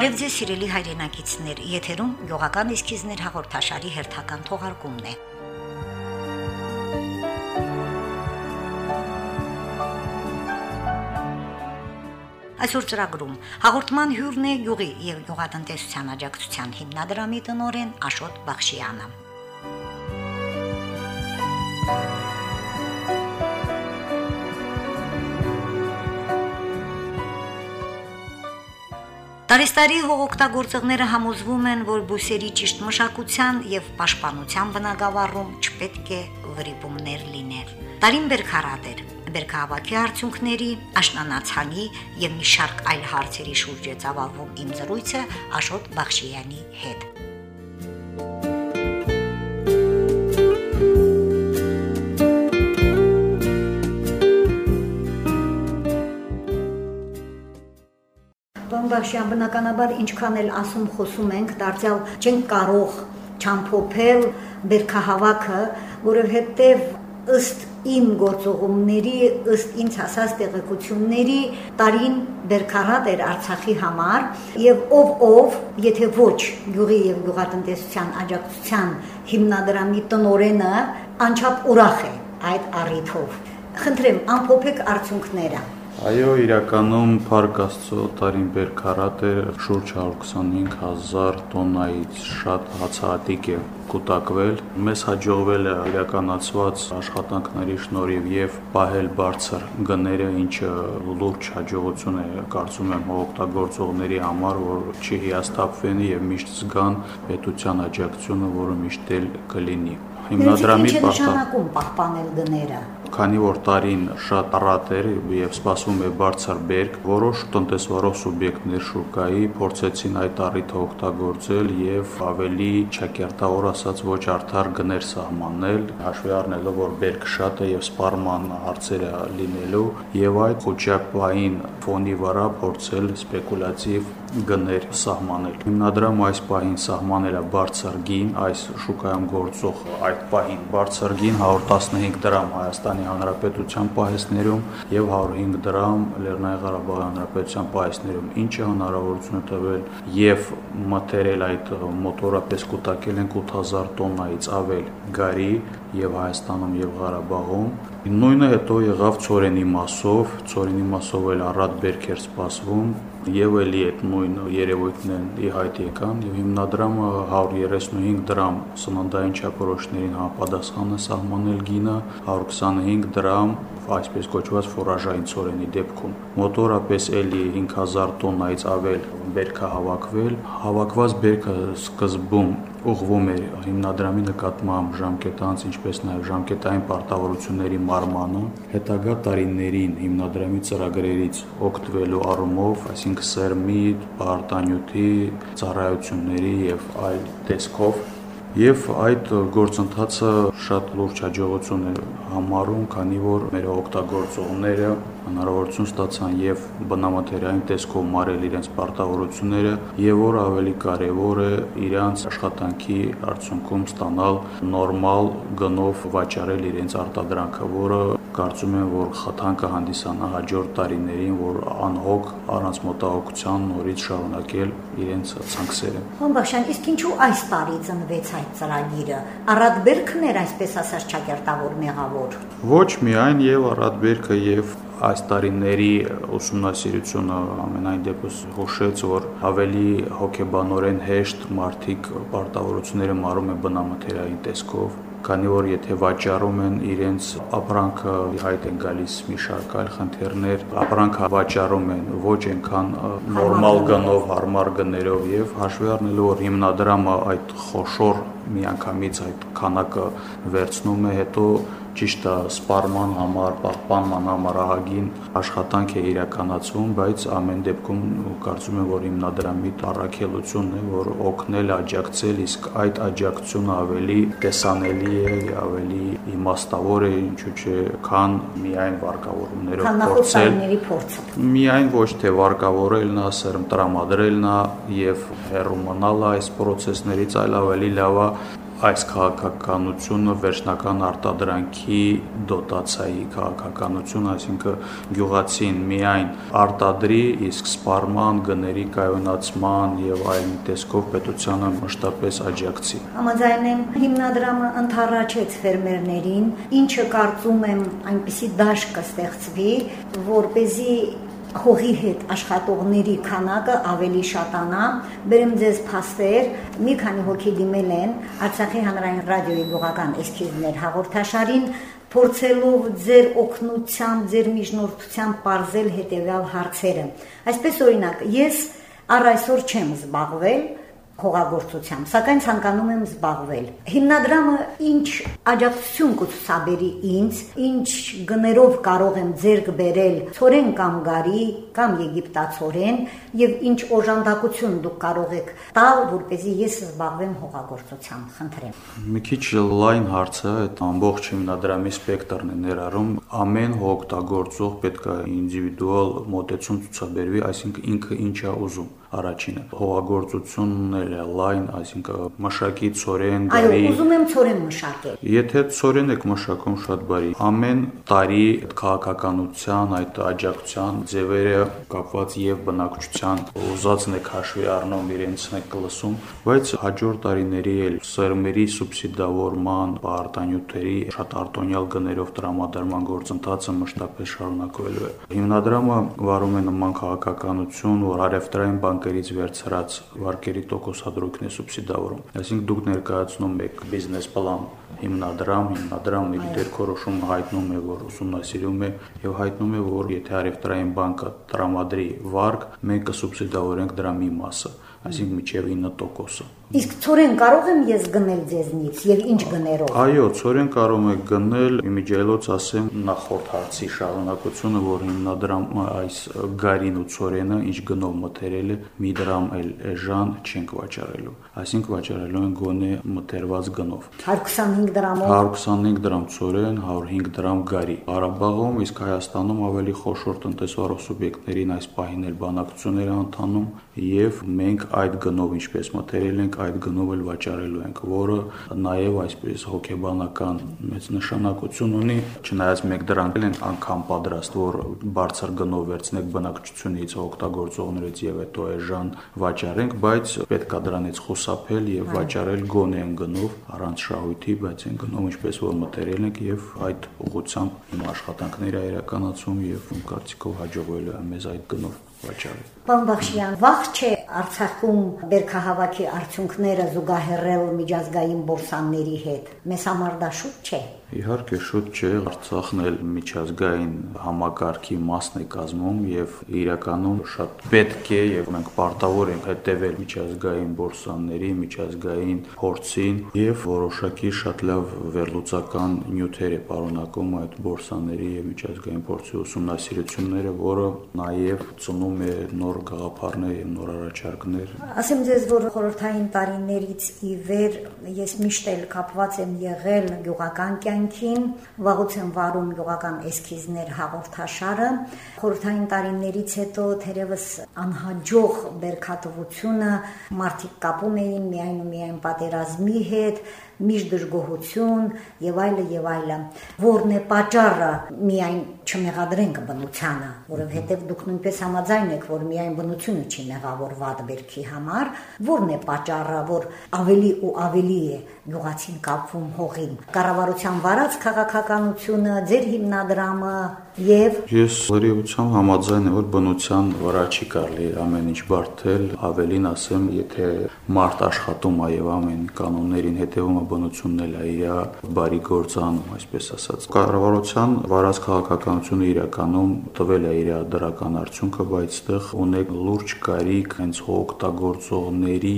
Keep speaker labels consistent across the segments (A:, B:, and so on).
A: Բարև ձեզ սիրելի հայրենակիցներ, եթերում գյուղական իսկիզներ հաղորդաշարի հերթական թողարկումն է։ Այսօր ծրագրում. հաղորդման հյուրն է յուղի եւ գյուղատնտեսության աջակցության հիմնադրամի տնօրեն Աշոտ Բախշյանը։ Տարեստարի հողօգտագործողները համոզվում են, որ բույսերի ճիշտ մշակության եւ պաշտպանության բնագավառում չպետք է վրիպումներ լինել։ Տարին բերքարատ էր։ Բերքահավաքի արդյունքների, աշնանացանի եւ մի շարք այլ հարցերի շուրջ է ծավալվում իմ զրույցը Աշոտ Բախշյանի հետ։ Բաշյան բնականաբար ինչքան էլ ասում խոսում ենք, դարձյալ չենք կարող չամփոփել բերքահավաքը, որովհետև ըստ իմ գործողումների, ըստ ինձ հասած տեղեկությունների տարին բերքարատ էր Արցախի համար եւ ով ով, եթե ոչ յուղի եւ գյուղատնտեսության աջակցության հիմնադրամի տնորենը անչափ ուրախ է այդ առիթով։ Խնդրեմ, ամփոփեք արդյունքները։
B: Այո, իրականում Փարք Աստծո տարին է շուրջ 125000 տոննայից շատ հացահատիկ է կուտակվել։ Մեզ հաջողվել է իրականացված աշխատանքների շնորհիվ եւ պահել բարձր գները, ինչը լուրջ հաջողություն է, կարծում եմ, օգտագործողների համար, որ չի հիասթափվեն եւ միշտ զգան պետության աջակցությունը, որը միշտ էլ կլինի
A: հիմնադրամի պահպանում պահպանել գները
B: քանի որ տարին շատ առատ էր եւ սպասվում է բարձր բերք, որոշ տնտեսվարող սուբյեկտներ շուկայի փորձեցին այդ առիթը օգտագործել եւ ավելի չակերտավոր ասած ոչ արդար գներ սահմանել, հաշվի առնելով որ բերքը շատ է եւ սպառման հարցերը լինելու եւ այդ խոչակային ֆոնի վրա փորձել սպեկուլատիվ գներ սահմանել։ Հիմնադրամը այս պահին սահմանել է բարձր գին, այս շուկայում գործող այդ պահին բարձր գին 115 դրամ Հայաստանի Հանրապետության պահեսներում եւ 105 դրամ Լեռնային Ղարաբաղի Հանրապետության պահեսներում, ինչը հնարավորություն է տվել եւ մտերել այդ մոտորապես կուտակել են 8000 տոննայից ավել գարի եւ Հայաստանում եւ Ղարաբաղում Նույնը հետո եղավ ծորենի մասով, ծորենի մասով էլ առատ բերք էր սպասվում եւ էլի այդ նույն երևույթներն ի հայտ եկան եւ հիմնադրամը 135 դրամ սննդային չափորոշներին համապատասխան է սահմանել գինը 125 դրամ այսպես կոչված ֆորաժային ծորենի դեպքում մոտորապես էլի 5000 տոննայից ավել բերքը հավաքվել հավաքված բերքը սկզբում ուղղվում էր հիմնադրամի նկատմամբ ժամկետանց, ինչպես նաև ժամկետային պարտավորությունների մարմանը, հետագա տարիներին հիմնադրամի ծրագրերից օգտվելու առումով, այսինքն սերմի, պարտանյութի, ծառայությունների եւ այլ տեսքով Եվ այդ գործընթացը շատ լուրջ հաջողություն է համարում, քանի որ մեր օգտագործողները հնարավորություն ստացան եւ բնամատերիալային տեսքով մարել իրենց պարտավորությունները եւ որ ավելի կարեւոր է իրանց աշխատանքի արդյունքում ստանալ նորմալ գնով վաճառել իրենց արտադրանքը, որը կարծում եմ, որ խթան կհանդիսանա հաջորդ տարիներին, որ անհոգ առանց մտահոգության նորից շարունակել իրենց ցանքսերը։
A: Հոմբաշյան, իսկ ինչու այս տարի ծնվեց այդ ծրագիրը։ Առատբերքն էր այսպես ասած ճակերտավոր մեղավոր։
B: Ոչ միայն եւ Առատբերքը եւ այս տարիների ուսումնասիրությունը ամենայն դեպս հոշեց, որ ավելի հոգեբանորեն հեշտ մարդիկ պարտավորությունները մարում է բնամթերային տեսքով քանի որ եթե վաճառում են իրենց ապրանքը հայտ են գալիս մի շարք այլ խնդիրներ, ապրանքը վաճառում են ոչ այնքան նորմալ գնով, հարմար գներով եւ հաշվի առնելով որ հիմնադրամը այդ խոշոր միանգամից այդ քանակը վերցնում է, հետո ճիշտ է սպառման համար, պահպանման համար ահագին աշխատանք է իրականացվում, բայց ամեն դեպքում կարծում եմ, որ հիմնադրամի առաքելությունն է, որ օգնել, աջակցել, իսկ այդ աջակցությունը ավելի տեսանելի է, ավելի իմաստավոր է, ինչու՞ չէ, քան միայն վարկավորումներով
A: փորձել։
B: Միայն ոչ թե վարկավորելն է, սերմ տրամադրելն է եւ հերո մնալը այս process-ներից, այլ ավելի լավ է այս քաղաքականությունը վերջնական արտադրանքի դոտացիայի քաղաքականություն, այսինքն գյուղացին միայն արտադրի, իսկ սպառման, գների կայունացման եւ այլ տեսքով պետությանը մշտապես աջակցի։
A: Համաձայն եմ հիմնադրամը ընթառաջեց ֆերմերներին, ինչը կարծում եմ այնպիսի դաշտ կստեղծվի, որ เป զի հողի հետ աշխատողների քանակը ավելի շատանա։ Բերեմ ձեզ փաստեր, մի քանի հոգի դիմել են Արցախի հանրային ռադիոյի գյուղական էսքիզներ հաղորդաշարին, փորձելով ձեր օգնությամբ, ձեր միջնորդությամբ ողրել հետևյալ հարցերը։ Այսպես օրինակ, ես առ այսօր չեմ զբաղվել հողագործությամբ, սակայն ցանկանում եմ զբաղվել։ Հիմնադրամը ինչ աջակցություն կցուցաբերի ինձ, ինչ գներով կարող եմ ձեռք բերել ծորեն կամ գարի կամ եգիպտացորեն եւ ինչ օժանդակություն դուք կարող եք տալ, որպեսզի ես զբաղվեմ հողագործությամբ, խնդրեմ։
B: Մի քիչ լայն հարց է, այդ ամբողջ հիմնադրամի սպեկտրն է ներառում, ամեն հողօգտագործող պետք է ինդիվիդուալ մոտեցում ցուցաբերվի, այսինքն ինքը ինչ է ուզում առաջինը հողագործությունն էլ է լայն, այսինքն մշակի ծորեն,
A: գարի։ Այո, ուզում եմ ծորեն մշակել։
B: Եթե ծորեն եք մշակում շատ բարի։ Ամեն տարի այդ քաղաքականության, այդ աջակցության ձևերը կապված եւ բնակչության ուզածն եք հաշվի առնում, իրենցն եք լսում, բայց հաջորդ տարիների էլ սերմերի սուբսիդավորման, արտանյութերի շատ արտոնյալ գներով տրամադրման գործընթացը մշտապես շարունակվելու է։ Հիմնադրամը վարում է նման քաղաքականություն, որ արևտրային բան բանկերից վերցրած վարկերի տոկոսադրույքն է սուբսիդավորում։ Այսինքն դուք ներկայացնում եք բիզնես պլան հիմնադրամ, հիմնադրամը իր դերքորոշումը հայտնում է, որ ուսումնասիրում է եւ հայտնում է, որ եթե արևտրային բանկը տրամադրի վարկ, մենք կսուբսիդավորենք դրա մի մասը այսինքն միջև 9%-ը։
A: Իսկ ծորեն կարող եմ ես գնել ձեզնից եւ ինչ գներով։
B: Այո, ծորեն կարող եք գնել, իմիջիայլոց ասեմ նախորդ հարցի շարունակությունը, որ հիմնադրամ այս գարին ու ծորենը ինչ գնով մթերել է, մի դրամ էլ էժան չենք վաճառելու։ Այսինքն վաճառելու են գոնե մթերված գնով։
A: 125 դրամով։
B: 125 դրամ ծորեն, 105 դրամ գարի։ Ղարաբաղում իսկ Հայաստանում ավելի խոշոր տնտեսվարող սուբյեկտներին այս պահին էլ բանակցություններ ընթանում եւ մենք այդ գնով ինչպես մտերել ենք, այդ գնով էլ վաճառելու ենք, որը նաև այսպես հոգեբանական մեծ նշանակություն ունի, չնայած մենք դրանք են անգամ պատրաստ, որ բարձր գնով վերցնենք բնակչությունից, օգտագործողներից եւ հետո էժան վաճառենք, բայց պետքա դրանից խուսափել եւ վաճառել գոնե են գնով առանց շահույթի, բայց են գնով ինչպես որ մտերել ենք եւ այդ ուղղությամբ իմ աշխատանքները իրականացում եւ կարծիքով հաջողվելու է մեզ այդ գնով վաճառել։
A: Պարոն Բախշյան, վաղ չէ Արցախում բերքահավաքի արդյունքները զուգահեռել միջազգային բորսաների հետ։ Մեզ համար դա շուտ չէ։
B: Իհարկե շուտ չէ, Արցախն էլ միջազգային համակարգի մասն է կազմում եւ իրականում շատ պետք է եւ մենք պարտավոր ենք հետեւել միջազգային բորսաների, միջազգային փորձին եւ որոշակի շատ լավ վերլուծական նյութեր է պարունակում այդ բորսաների եւ միջազգային փորձի ուսումնասիրությունները, որը նաեւ ծնում է նոր գաղափարներ եւ նոր առաջարկներ։
A: Ասեմ ձեզ, որ խորհրդային տարիներից ի վեր ես միշտ էլ կապված եմ եղել գյուղական կյանքին, վաղուց եմ վարում գյուղական էսքիզներ հաղորդաշարը։ Խորհրդային տարիներից հետո թերևս անհաջող բերքատվությունը մարդիկ կապում էին միայն ու միայն պատերազմի հետ, միշտ դժգոհություն եւ այլը եւ այլը որն է պատճառը միայն չմեղադրենք բնությանը որովհետեւ դուք նույնպես համաձայն եք որ միայն բնությունը չի մեղավորված բերքի համար որն է պատճառը որ ավելի ու ավելի է գյուղացին կապվում հողին. կառավարության վարած քաղաքականությունը ձեր հիմնադրամը եւ
B: ես լրիվությամբ համաձայն եմ որ բնության վրա չի կարելի ամեն ինչ բարթել ավելին ասեմ եթե մարդ աշխատում է եւ ամեն կանոններին հետեւում է բնությունն էլ է իր բարի գործանում, այսպես ասած։ Կառավարության վարած քաղաքականությունը իրականում տվել է իր դրական արդյունքը, բայց այդտեղ ունեք լուրջ կարիք հենց օգտագործողների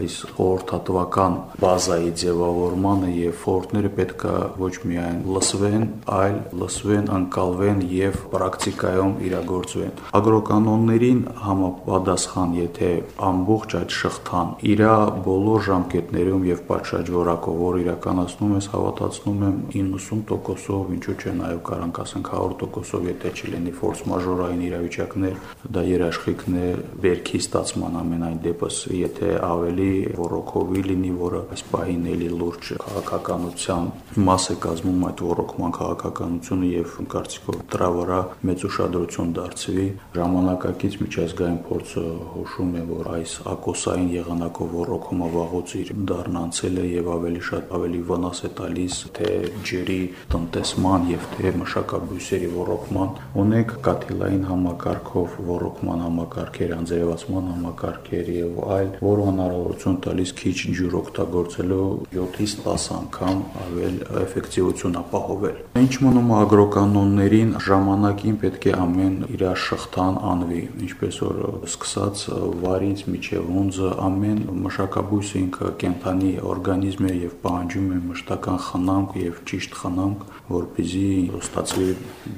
B: այս խորհրդատվական բազայի ձևավորմանը եւ ֆորտները պետքա ոչ միայն լսվեն, այլ լսվեն, անկալվեն եւ պրակտիկայում իրագործվեն։ Ագրոկանոններին համապատասխան, եթե ամբողջ այդ շղթան իր բոլոր ժամկետներում եւ պատշաճ որակ նպատակով, որ իրականացնում ես, հավատացնում եմ 90%-ով, ինչու՞ չէ, նաև կարանք ասենք 100%-ով, եթե չլինի ֆորս մաժորային իրավիճակներ, դա երաշխիքն է բերքի ստացման ամենայն դեպս, եթե ավելի ռոռոկովի լինի, որը այս պահին էլի լուրջ քաղաքականության մաս է կազմում այդ ռոռոկման քաղաքականությունը եւ կարծիքով դրա վրա մեծ ուշադրություն դարձվի ժամանակակից միջազգային փորձը հուշում է, որ այս ակոսային եղանակով ռոռոկումը վաղուց իր դառն անցել է եւ ավելի շատ ավելի վնաս է տալիս թե ջերի տնտեսման եւ թե մշակաբույսերի ռոռոկման ունեք կաթիլային համակարգով ռոռոկման համակարգեր, անձրևացման համակարգեր եւ այլ, որը հնարավորություն տալիս քիչ ջուր օգտագործելու 7-ից 10 անգամ ավել էֆեկտիվություն ապահովել։ Ինչ մնում է ագրոկանոններին, ժամանակին պետք է ամեն իր շղթան անվի, ինչպես որ սկսած վարից միջև ունձը ամեն մշակաբույսը ինքը կենթանի օրգանիզմ է եւ պահանջում է մշտական խնամք եւ ճիշտ խնամք, որպեսզի ստացվի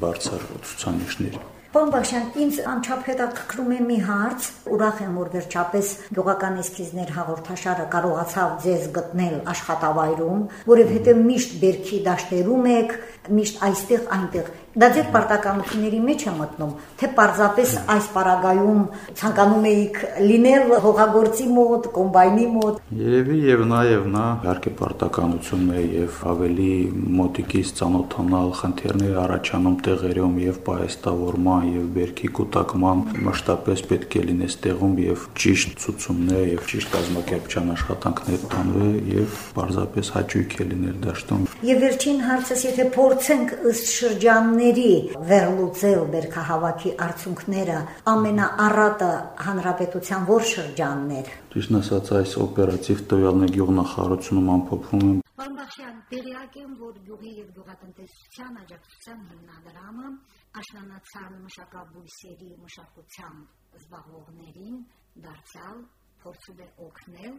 B: բարձր ցուցանիշներ։
A: Պարոն Բաշյան, ինձ անչափ հետաքրքրում է մի հարց։ Ուրախ եմ, որ վերջապես գյուղական էսքիզներ հաղորդաշարը կարողացավ ձեզ գտնել աշխատավայրում, որովհետև միշտ բերքի դաշտերում եք, միշտ այստեղ այնտեղ Դա ձեր պարտականությունների մեջ է մտնում, թե պարզապես այս պարագայում ցանկանում էիք լինել հողագործի մոտ, կոմբայնի մոտ։
B: Երևի եւ նա եւ նա իհարկե պարտականություն է եւ ավելի մոտիկից ծանոթանալ խնդիրներ առաջանում տեղերում եւ պահեստավորման եւ բերքի կൂട്ടակման մասշտաբես պետք է լինես տեղում եւ ճիշտ ցուցումներ եւ ճիշտ կազմակերպչական աշխատանքներ տանվի եւ պարզապես հաճույք է լինել դաշտում։
A: Եվ վերջին հարցս, եթե փորձենք ըստ շրջանների վերլուծել բերքահավաքի արդյունքները ամենաառատը հանրապետության որ շրջաններ։
B: Ճիշտ ասած, այս օպերատիվ տվյալների գյուղնախարությունում ամփոփվում են
A: Պարոն Բախյան, տեղյակ եմ, որ գյուղի եւ գյուղատնտեսության աջակցության հիմնադրամը աշնանացան մշակաբույսերի մշակությամբ զբաղվողներին դարձյալ փորձում է օգնել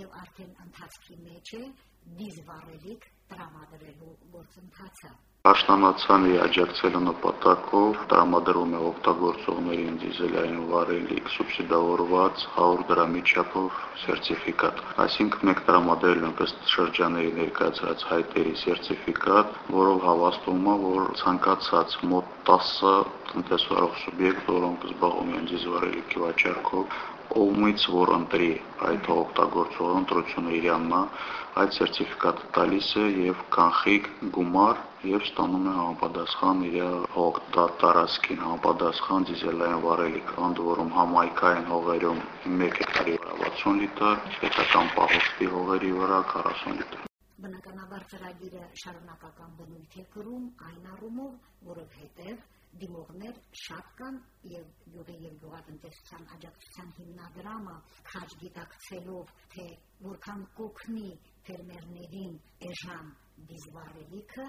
A: եւ արդեն ընթացքի մեջ է դիզվառելիք տրամադրելու գործընթացը
B: Աշնանացանի աջակցելու նպատակով տրամադրում է օգտագործողներին դիզելային վարելիք սուբսիդավորված 100 դրամի չափով սերտիֆիկատ։ Այսինքն մենք տրամադրել ենք ըստ շրջանների ներկայացրած հայտերի սերտիֆիկատ, որով հավաստում է, որ ցանկացած մոտ 10 տնտեսվարող սուբյեկտ, որոնք զբաղվում են դիզվարելիքի վաճառքով, ովմից որ ընտրի այդ օգտագործողը ընտրությունը իրաննա, այդ սերտիֆիկատը տալիս է եւ կանխիկ գումար եւ ստանում է համապատասխան իր հող տարածքին համապատասխան դիզելային վարելիք, ընդ որում համայնքային հողերում 1 հեկտարի վրա 60 լիտր, պետական պահոստի հողերի վրա 40 լիտր։
A: Բնականաբար ծրագիրը շարունակական բնույթ է կրում այն առումով, որովհետև դիմողներ շատ կան եւ յուղի եւ գյուղատնտեսության աջակցության հիմնադրամը քաջ գիտակցելով թե որքան կոգնի ֆերմերներին էժան դիզվառելիքը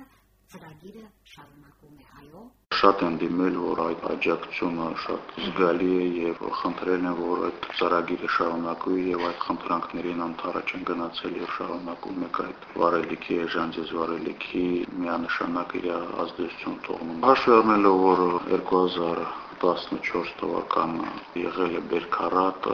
A: ծրագիրը շարունակում է, այո։
B: Շատ են դիմել, որ այդ աջակցությունը շատ զգալի է եւ խնդրել են, որ այդ ծրագիրը շարունակվի եւ այդ խնդրանքներին անթարաջ են գնացել եւ շարունակում եք այդ վարելիքի, էժանձիզ վարելիքի միանշանակ իր ազդեցություն թողնում։ Հաշվի առնելով, որ 2000 14 թվականը եղել է Բերքարատ,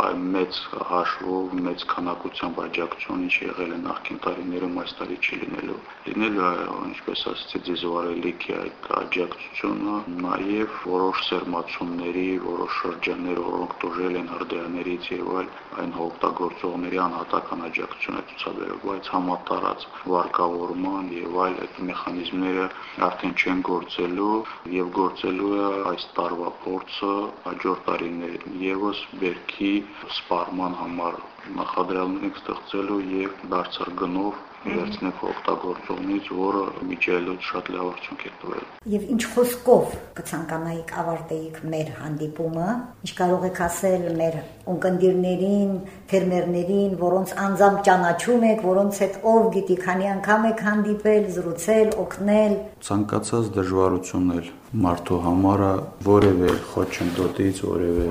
B: այ մեծ հաշվով, մեծ քանակությամբ աջակցություն, ինչ եղել է նախկին տարիներում, այս տարի չի լինելու։ Լինելու է, ինչպես ասացի, դիզվարելիքի այդ աջակցությունը, նաև որոշ սերմացումների, որոշ շրջաններ, որոնք տուժել են հրդեհներից եւ այլ, այն հողօգտագործողների անհատական աջակցություն է ցուցաբերել, բայց համատարած վարկավորման եւ այլ այդ մեխանիզմները արդեն չեն գործելու եւ գործելու է այս տարի տարվա փորձը հաջորդ տարիներին եւս βέρքի սպառման համար նախադրյալներ ենք ստեղծելու եւ դարձար գնով վերցնեք օգտագործողներից, որը միջելոց շատ լավ արդյունք է տվել։
A: Եվ ինչ խոսքով կցանկանայիք ավարտեիք մեր հանդիպումը, ինչ կարող եք ասել մեր ունկնդիրներին, ֆերմերներին, որոնց անձամբ ճանաչում եք, որոնց հետ ով գիտի քանի անգամ եք հանդիպել, զրուցել, օգնել։
B: Ցանկացած դժվարություններ մարդու համարը որևէ խոչընդոտից, որևէ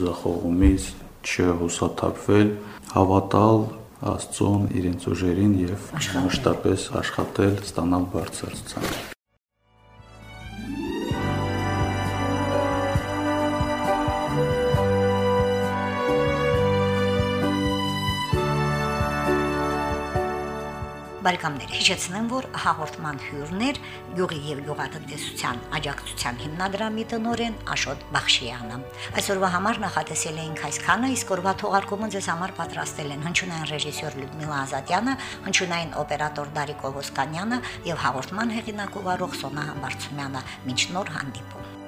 B: ձախողումից չհուսաթափվել, հավատալ Աստծուն, իրենց ուժերին եւ մշտապես աշխատել, ստանալ բարձր ցանկ։
A: Բարեկամներ, հիշեցնեմ, որ հաղորդման հյուրներ Գյուղի եւ Գյուղատնտեսության աջակցության հիմնադրամի տնօրեն Աշոտ Բախշյանը։ Այսօրվա համար նախատեսել էինք այսքանը, իսկ օրվա թողարկումը ձեզ համար պատրաստել են հնչյունային ռեժիսոր Լյուդմիլա Ազատյանը, հնչյունային օպերատոր Դարիկ Օվոսկանյանը եւ հաղորդման հեղինակ ով Սոնա Համբարձումյանը։ Մինչ նոր հանդիպում։